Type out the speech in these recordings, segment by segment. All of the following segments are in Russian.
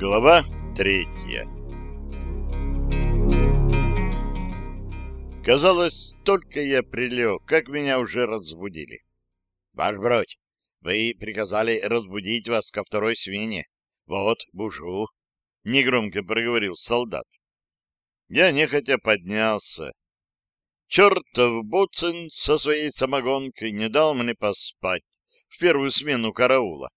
Глава третья Казалось, только я прилег, как меня уже разбудили. — Ваш бродь, вы приказали разбудить вас ко второй свине. Вот, бужу, — негромко проговорил солдат. Я нехотя поднялся. Чертов Буцин со своей самогонкой не дал мне поспать в первую смену караула.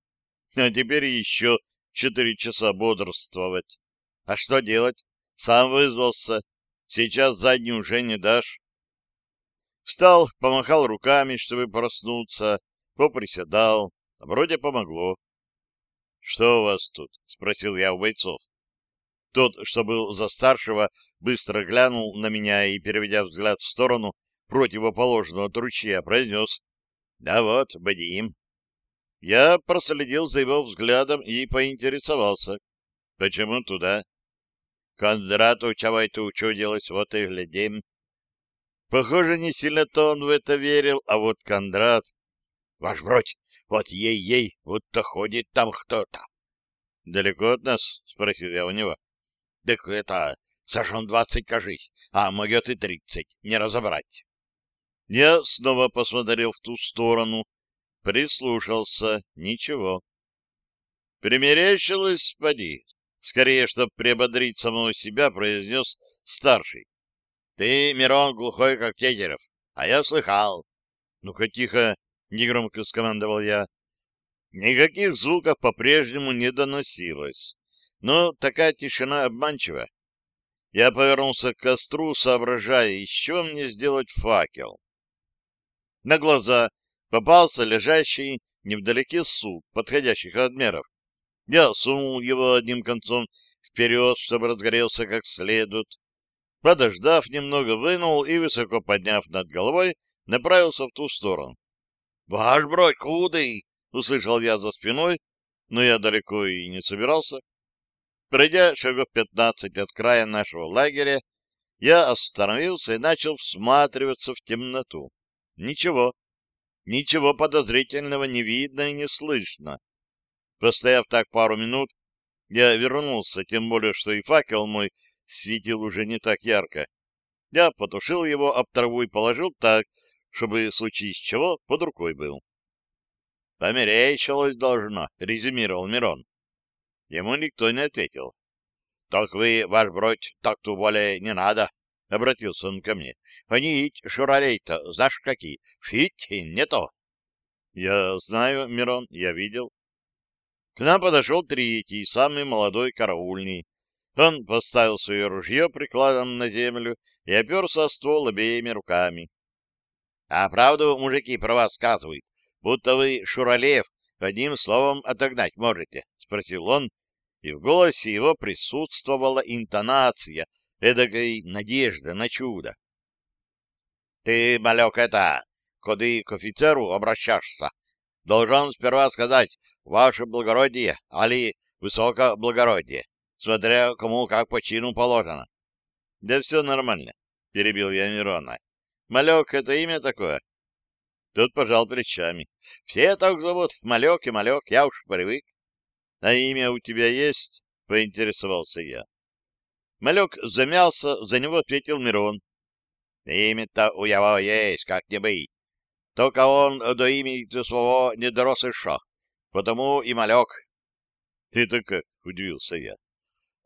А теперь еще четыре часа бодрствовать. А что делать? Сам вызвался. Сейчас заднюю уже не дашь. Встал, помахал руками, чтобы проснуться, поприседал. Вроде помогло. — Что у вас тут? — спросил я у бойцов. Тот, что был за старшего, быстро глянул на меня и, переведя взгляд в сторону противоположного от ручья, произнес. — Да вот, бдим. Я проследил за его взглядом и поинтересовался. — Почему туда? — Кондрату чавай-то учудилось, вот и глядим. Похоже, не сильно-то он в это верил, а вот Кондрат... — Ваш бродь, вот ей-ей, будто ходит там кто-то. — Далеко от нас? — спросил я у него. — Так это, сажен двадцать, кажись, а могет и тридцать, не разобрать. Я снова посмотрел в ту сторону, прислушался, ничего. Примерещилось, поди. Скорее, чтоб приободрить самого себя, произнес старший. Ты, Мирон, глухой, как Тетерев, а я слыхал. Ну-ка, тихо, негромко скомандовал я. Никаких звуков по-прежнему не доносилось, но такая тишина обманчива. Я повернулся к костру, соображая, еще мне сделать факел. На глаза попался лежащий невдалеке сук подходящих размеров. Я сунул его одним концом вперед, чтобы разгорелся как следует, Подождав немного, вынул и, высоко подняв над головой, направился в ту сторону. — Ваш бродь, куды? — услышал я за спиной, но я далеко и не собирался. Пройдя шагов пятнадцать от края нашего лагеря, я остановился и начал всматриваться в темноту. Ничего, ничего подозрительного не видно и не слышно. Постояв так пару минут, я вернулся, тем более, что и факел мой светил уже не так ярко. Я потушил его об траву и положил так, чтобы, в случае чего, под рукой был. — Померещилось должно, — резюмировал Мирон. Ему никто не ответил. — Так вы, ваш бродь, так-то более не надо, — обратился он ко мне. — Они шуралей-то, знаешь какие, фить не то. — Я знаю, Мирон, я видел. К нам подошел третий, самый молодой караульный. Он поставил свое ружье прикладом на землю и оперся о ствол обеими руками. — А правду мужики про вас сказывают, будто вы Шуралев одним словом отогнать можете? — спросил он, и в голосе его присутствовала интонация эдакой надежды на чудо. — Ты, малек, это, коды к офицеру обращаешься, должен сперва сказать «Ваше благородие» али «Высокоблагородие» смотря кому как по чину положено. — Да все нормально, — перебил я Мирона. — Малек — это имя такое? Тут пожал плечами. — Все так зовут, Малек и Малек, я уж привык. — А имя у тебя есть? — поинтересовался я. Малек замялся, за него ответил Мирон. — Имя-то у его есть, как не быть. Только он до имени своего не дорос еще, потому и Малек. — Ты так как? — удивился я.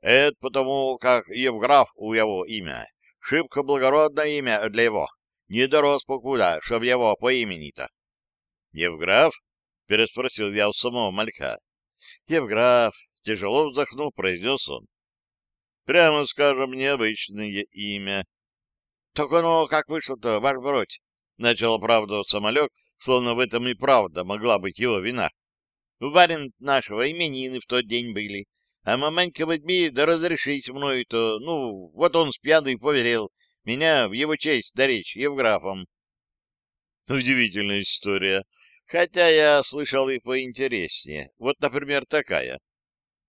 Это потому, как Евграф у его имя. Шибко благородное имя для его. Не дорос покуда, чтоб его по имени-то. — Евграф? — переспросил я у самого малька. — Евграф, тяжело вздохнув, произнес он. — Прямо скажем, необычное имя. — Так оно как вышло-то, ваш бродь? — начал оправдываться малек, словно в этом и правда могла быть его вина. — У барин нашего именины в тот день были. А маманька возьми, да разрешись мною-то. Ну, вот он с пьяный поверил меня в его честь доречь Евграфом. Удивительная история. Хотя я слышал и поинтереснее. Вот, например, такая.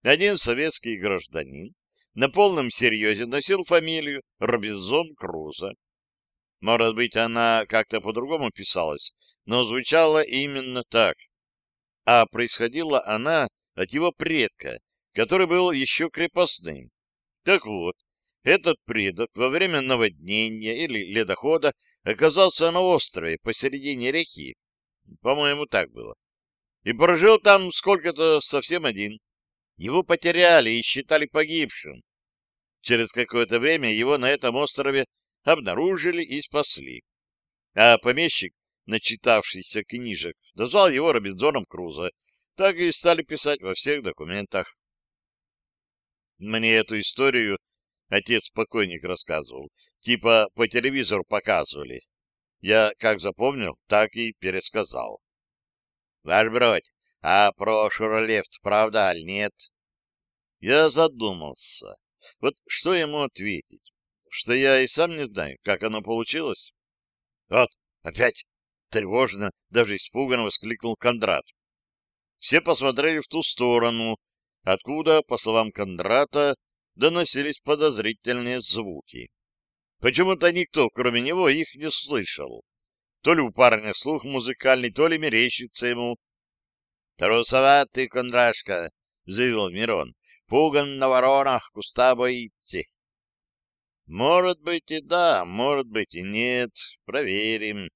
Один советский гражданин на полном серьезе носил фамилию Робинзон Крузо. Может быть, она как-то по-другому писалась, но звучала именно так. А происходила она от его предка, который был еще крепостным. Так вот, этот предок во время наводнения или ледохода оказался на острове посередине реки. По-моему, так было. И прожил там сколько-то совсем один. Его потеряли и считали погибшим. Через какое-то время его на этом острове обнаружили и спасли. А помещик, начитавшийся книжек, назвал его Робинзоном Крузо. Так и стали писать во всех документах. Мне эту историю отец-покойник рассказывал. Типа по телевизору показывали. Я как запомнил, так и пересказал. Ваш бродь, а про Шуралефт правда аль нет? Я задумался. Вот что ему ответить? Что я и сам не знаю, как оно получилось? Вот, опять тревожно, даже испуганно воскликнул Кондрат. Все посмотрели в ту сторону, откуда, по словам Кондрата, доносились подозрительные звуки. Почему-то никто, кроме него, их не слышал. То ли у парня слух музыкальный, то ли мерещится ему. — Трусоватый, Кондрашка, — заявил Мирон. — Пуган на воронах, куста боится. — Может быть и да, может быть и нет. Проверим.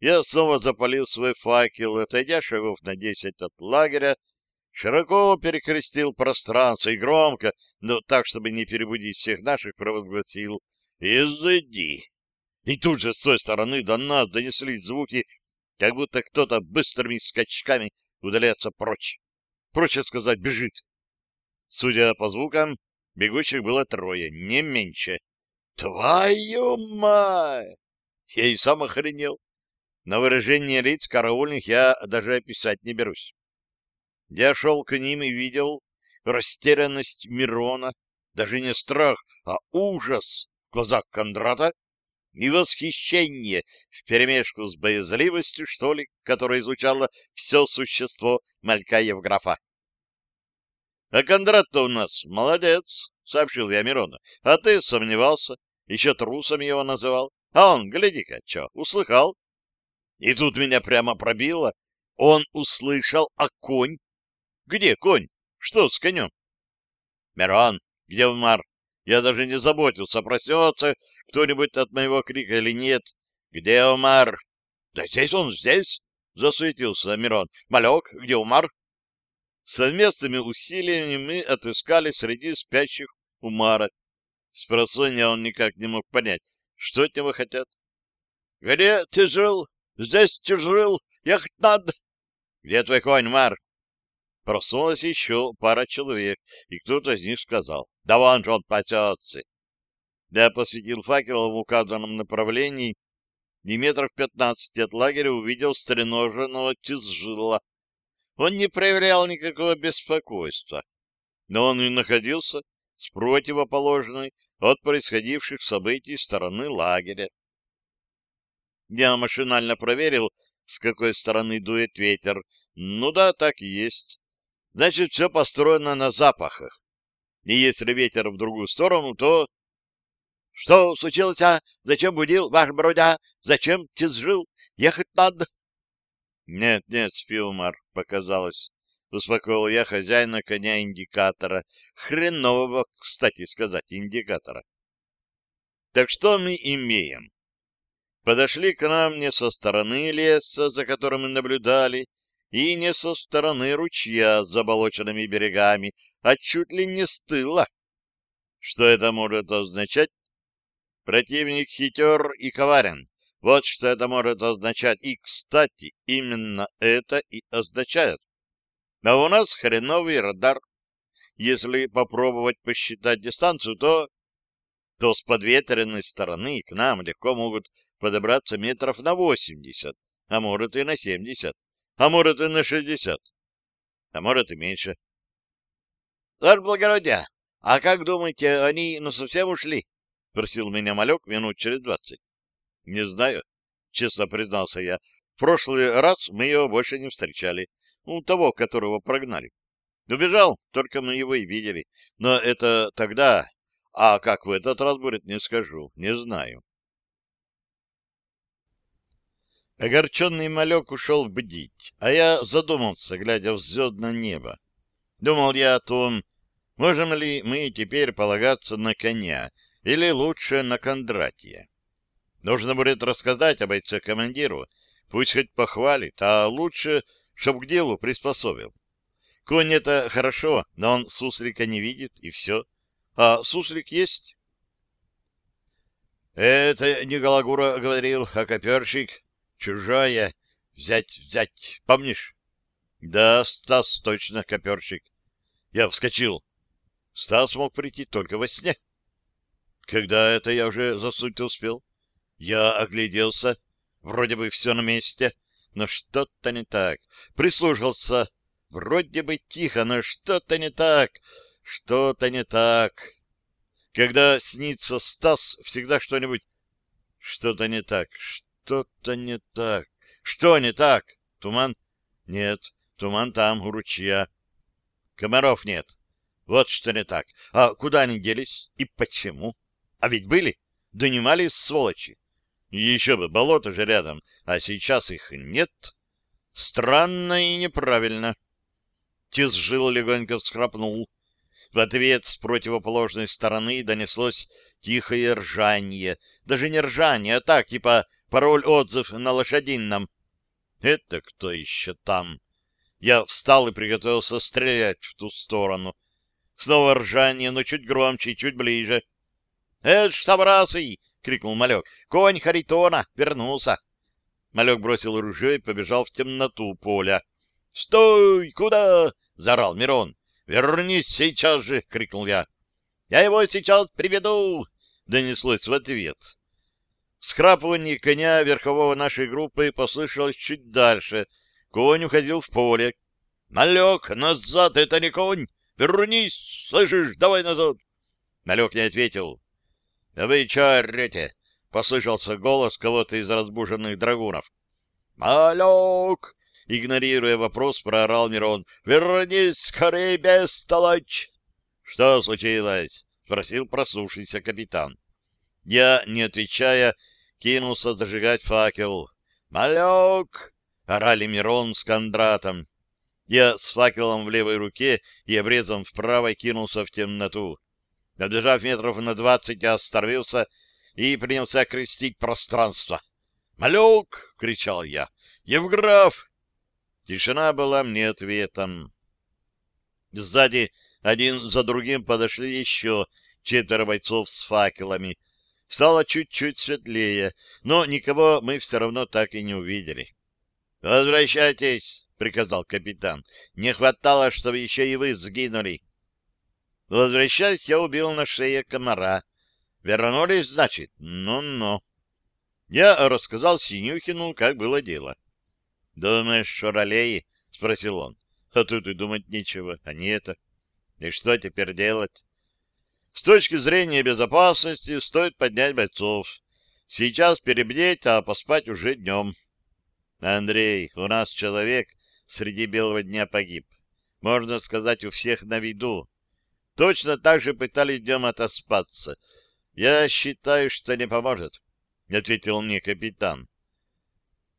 Я снова запалил свой факел, отойдя шагов на десять от лагеря, широко перекрестил пространство и громко, но так, чтобы не перебудить всех наших, провозгласил «Изыди!». И тут же с той стороны до нас донеслись звуки, как будто кто-то быстрыми скачками удаляется прочь. Проще сказать, бежит. Судя по звукам, бегущих было трое, не меньше. «Твою мать!» Я и сам охренел. На выражение лиц караульных я даже описать не берусь. Я шел к ним и видел растерянность Мирона, даже не страх, а ужас в глазах Кондрата и восхищение вперемешку с боязливостью, что ли, которое изучало все существо малька Евграфа. — А Кондрат-то у нас молодец, — сообщил я Мирону. — А ты сомневался, еще трусом его называл. А он, гляди-ка, что, услыхал? И тут меня прямо пробило. Он услышал, а конь? Где конь? Что с конем? Мирон, где Умар? Я даже не заботился, проснется кто-нибудь от моего крика или нет. Где Умар? Да здесь он, здесь, засуетился Мирон. Малек, где Умар? Совместными усилиями мы отыскали среди спящих Умара. Спросонья он никак не мог понять, что от него хотят. — Где ты жил? Здесь тяжел, ехать надо. Где твой конь, Мар? Проснулась еще пара человек, и кто-то из них сказал, да вон же он пасется. Я посветил факелом в указанном направлении, и метров пятнадцати от лагеря увидел стреноженного тизжила. Он не проявлял никакого беспокойства, но он и находился с противоположной от происходивших событий стороны лагеря. Я машинально проверил, с какой стороны дует ветер. Ну да, так и есть. Значит, все построено на запахах. И если ветер в другую сторону, то... — Что случилось, а? Зачем будил, ваш бродя? Зачем тизжил? Ехать надо? — Нет, нет, Спилмар, показалось. Успокоил я хозяина коня-индикатора. Хренового, кстати сказать, индикатора. Так что мы имеем? подошли к нам не со стороны леса, за которым мы наблюдали, и не со стороны ручья с заболоченными берегами, а чуть ли не с тыла. Что это может означать? Противник хитер и коварен. Вот что это может означать. И, кстати, именно это и означает. А у нас хреновый радар. Если попробовать посчитать дистанцию, то то с подветренной стороны к нам легко могут подобраться метров на восемьдесят, а может и на семьдесят, а может и на шестьдесят, а может и меньше. — Ваше благородие, а как думаете, они ну совсем ушли? — спросил меня малек минут через двадцать. — Не знаю, — честно признался я. В прошлый раз мы его больше не встречали. Ну, того, которого прогнали. Убежал, только мы его и видели. Но это тогда, а как в этот раз будет, не скажу, не знаю. Огорченный малек ушел бдить, а я задумался, глядя в звездное небо. Думал я о том, Можем ли мы теперь полагаться на коня или лучше на Кондратия? Нужно будет рассказать о бойце командиру, пусть хоть похвалит, а лучше, чтоб к делу приспособил. Конь — это хорошо, но он суслика не видит, и все. А суслик есть. Это не Гологура говорил, а коперщик. Чужая. Взять, взять. Помнишь? Да, Стас точно коперщик. Я вскочил. Стас мог прийти только во сне. Когда это я уже заснуть успел? Я огляделся. Вроде бы все на месте, но что-то не так. Прислушался. Вроде бы тихо, но что-то не так, что-то не так. Когда снится Стас, всегда что-нибудь... Что-то не так, что-то не так. Что не так? Туман? Нет, туман там, у ручья. Комаров нет. Вот что не так. А куда они делись? И почему? А ведь были? Донимали сволочи. Еще бы, болото же рядом, а сейчас их нет. Странно и неправильно. Тизжил легонько всхрапнул. В ответ с противоположной стороны донеслось тихое ржанье. Даже не ржание, а так, типа пароль-отзыв на лошадином. Это кто еще там? Я встал и приготовился стрелять в ту сторону. Снова ржание, но чуть громче чуть ближе. — Это ж собрался! — крикнул Малек. — Конь Харитона вернулся! Малек бросил ружье и побежал в темноту поля. «Стой! Куда?» — заорал Мирон. «Вернись сейчас же!» — крикнул я. «Я его сейчас приведу!» — донеслось в ответ. Скрапывание коня верхового нашей группы послышалось чуть дальше. Конь уходил в поле. «Налег! Назад! Это не конь! Вернись! Слышишь? Давай назад!» Налег не ответил. «Вы че орете?» — послышался голос кого-то из разбуженных драгунов. «Малек!» Игнорируя вопрос, проорал Мирон. «Вернись скорее, бестолочь!» «Что случилось?» — спросил проснувшийся капитан. Я, не отвечая, кинулся зажигать факел. «Малек!» — орали Мирон с Кондратом. Я с факелом в левой руке и обрезом в правой кинулся в темноту. Добежав метров на двадцать, я остановился и принялся крестить пространство. «Малек!» — кричал я. «Евграф! Тишина была мне ответом. Сзади один за другим подошли еще четверо бойцов с факелами. Стало чуть-чуть светлее, но никого мы все равно так и не увидели. «Возвращайтесь!» — приказал капитан. «Не хватало, чтобы еще и вы сгинули». Возвращаясь, я убил на шее комара. Вернулись, значит? Ну-ну. Я рассказал Синюхину, как было дело. «Думаешь, шуралеи?» — спросил он. «А тут и думать нечего, а не это. И что теперь делать?» «С точки зрения безопасности стоит поднять бойцов. Сейчас перебдеть, а поспать уже днем». «Андрей, у нас человек среди белого дня погиб. Можно сказать, у всех на виду. Точно так же пытались днем отоспаться. Я считаю, что не поможет», — ответил мне капитан.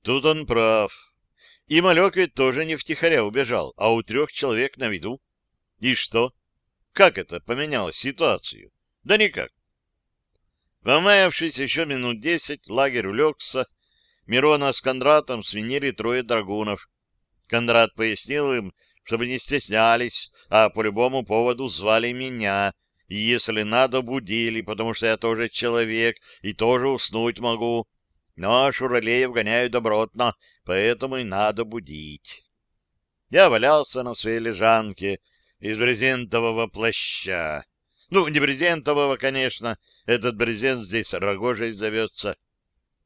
Тут он прав. И малек ведь тоже не втихаря убежал, а у трех человек на виду. И что? Как это поменяло ситуацию? Да никак. Помаявшись еще минут десять, лагерь улегся. Мирона с Кондратом свинили трое драгунов. Кондрат пояснил им, чтобы не стеснялись, а по любому поводу звали меня, и если надо, будили, потому что я тоже человек и тоже уснуть могу. Но шуралеев гоняют добротно, поэтому и надо будить. Я валялся на своей лежанке из брезентового плаща. Ну, не брезентового, конечно, этот брезент здесь рогожей зовется.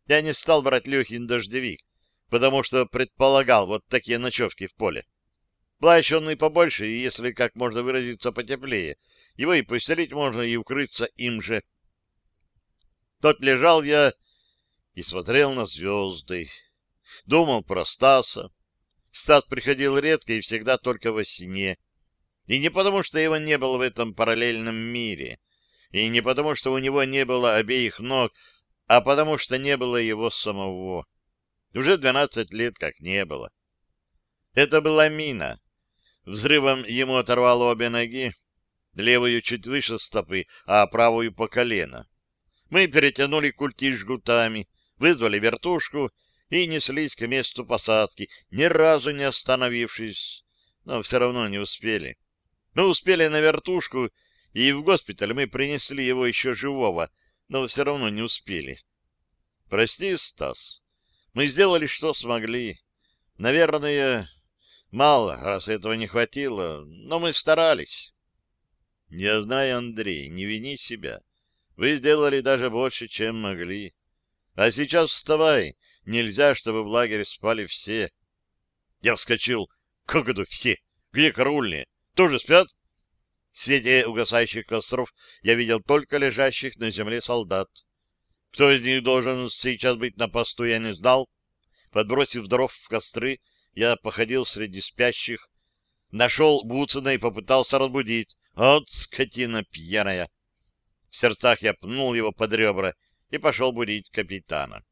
Я не стал брать Лехин дождевик, потому что предполагал вот такие ночевки в поле. Плащ он и побольше, и если, как можно выразиться, потеплее. Его и постелить можно, и укрыться им же. Тот лежал я и смотрел на звезды. Думал про Стаса. Стас приходил редко и всегда только во сне. И не потому, что его не было в этом параллельном мире, и не потому, что у него не было обеих ног, а потому, что не было его самого. Уже двенадцать лет как не было. Это была мина. Взрывом ему оторвало обе ноги. левую чуть выше стопы, а правую по колено. Мы перетянули культи жгутами, вызвали вертушку и неслись к месту посадки, ни разу не остановившись, но все равно не успели. Мы успели на вертушку, и в госпиталь мы принесли его еще живого, но все равно не успели. Прости, Стас, мы сделали, что смогли. Наверное, мало, раз этого не хватило, но мы старались. Не знаю, Андрей, не вини себя. Вы сделали даже больше, чем могли. А сейчас вставай. Нельзя, чтобы в лагере спали все. Я вскочил. Как это все? Где караульные? Тоже спят? В свете угасающих костров я видел только лежащих на земле солдат. Кто из них должен сейчас быть на посту, я не знал. Подбросив дров в костры, я походил среди спящих, нашел Буцина и попытался разбудить. От скотина пьяная! В сердцах я пнул его под ребра и пошел будить капитана.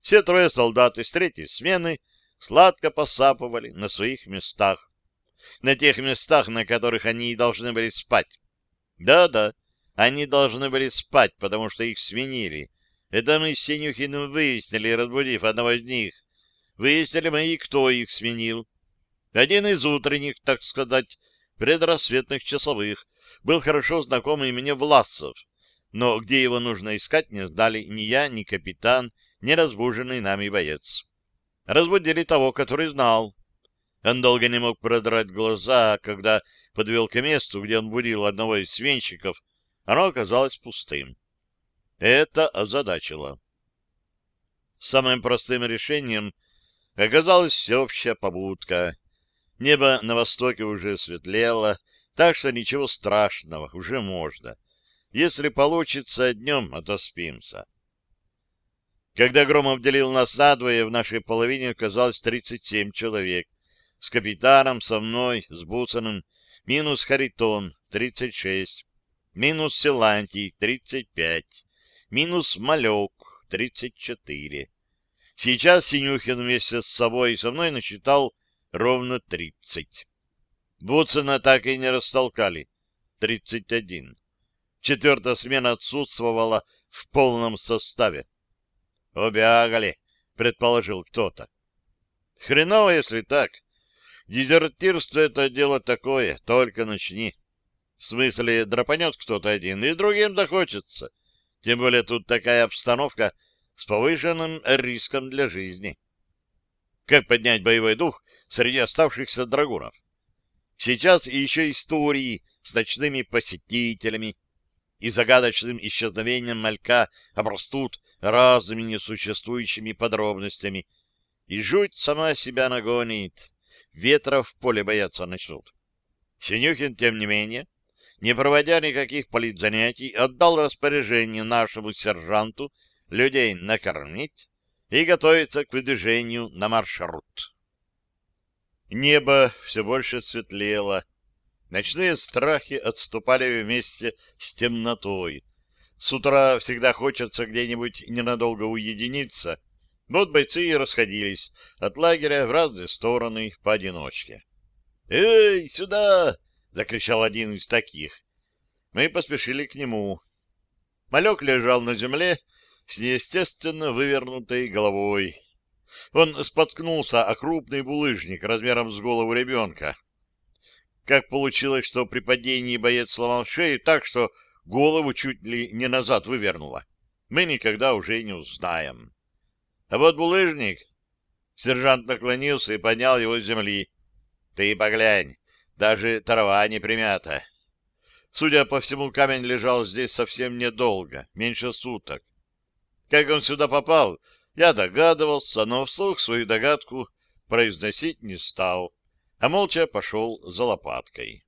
Все трое солдат из третьей смены сладко посапывали на своих местах. На тех местах, на которых они и должны были спать. Да-да, они должны были спать, потому что их сменили. Это мы с Синюхиным выяснили, разбудив одного из них. Выяснили мы и кто их сменил. Один из утренних, так сказать, предрассветных часовых, был хорошо знакомый мне Власов, но где его нужно искать, не знали ни я, ни капитан, ни разбуженный нами боец. Разбудили того, который знал. Он долго не мог продрать глаза, когда подвел к месту, где он будил одного из свинщиков, оно оказалось пустым. Это озадачило. Самым простым решением оказалась всеобщая побудка. Небо на востоке уже светлело, так что ничего страшного, уже можно. Если получится, днем отоспимся. Когда Громов делил нас надвое, в нашей половине оказалось 37 человек. С капитаном, со мной, с Буцаным, минус Харитон, 36, минус Силантий, 35, минус Малек, 34. Сейчас Синюхин вместе с собой и со мной насчитал ровно 30. Буцина так и не растолкали. 31. Четвертая смена отсутствовала в полном составе. «Убягали», — предположил кто-то. «Хреново, если так. Дезертирство — это дело такое, только начни. В смысле, драпанет кто-то один, и другим захочется. Тем более тут такая обстановка с повышенным риском для жизни. Как поднять боевой дух среди оставшихся драгунов? Сейчас еще истории с ночными посетителями и загадочным исчезновением малька обрастут разными несуществующими подробностями, и жуть сама себя нагонит, ветра в поле бояться начнут. Синюхин, тем не менее, не проводя никаких политзанятий, отдал распоряжение нашему сержанту людей накормить и готовиться к выдвижению на маршрут. Небо все больше светлело. Ночные страхи отступали вместе с темнотой. С утра всегда хочется где-нибудь ненадолго уединиться. Вот бойцы и расходились от лагеря в разные стороны поодиночке. «Эй, сюда!» — закричал один из таких. Мы поспешили к нему. Малек лежал на земле с неестественно вывернутой головой. Он споткнулся о крупный булыжник размером с голову ребенка. Как получилось, что при падении боец сломал шею так, что голову чуть ли не назад вывернуло, мы никогда уже не узнаем. А вот булыжник... Сержант наклонился и поднял его с земли. Ты поглянь, даже трава не примята. Судя по всему, камень лежал здесь совсем недолго, меньше суток. Как он сюда попал, я догадывался, но вслух свою догадку произносить не стал, а молча пошел за лопаткой.